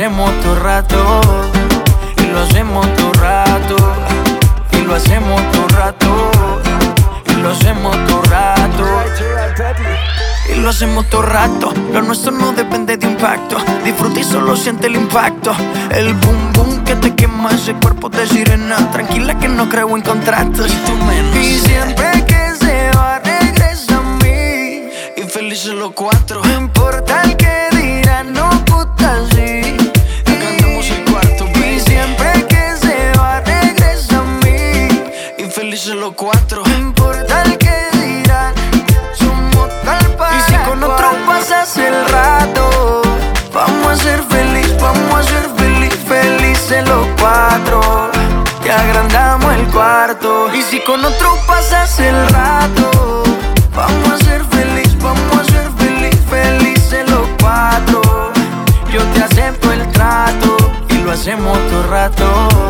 hacemos todo rato. Y lo hacemos todo rato. Y lo hacemos todo rato. Y lo hacemos todo rato. Y lo hacemos todo rato. Lo nuestro no depende de impacto. Disfruta y solo siente el impacto. El boom boom que te quema ese cuerpo de sirena. Tranquila que no creo en contratos. Y tú menos. Y siempre que se va, regresa a mí. Y felices los cuatro. Cuatro. No importa el que dirán, somos tal para Y si con otro pasas el rato, vamos a ser feliz, vamos a ser feliz, felices los cuatro. Te agrandamos el cuarto. Y si con otro pasas el rato, vamos a ser feliz, vamos a ser feliz, felices los cuatro. Yo te acepto el trato y lo hacemos todo rato.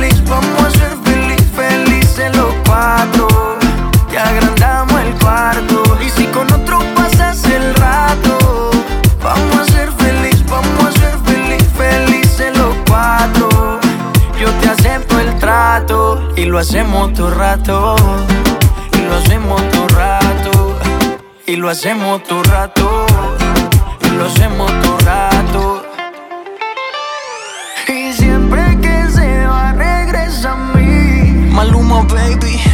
lo hacemos todo rato. Y lo hacemos todo rato. Y lo hacemos todo rato. Y lo hacemos todo rato. Y siempre que se va, regresa a mí. Maluma, baby.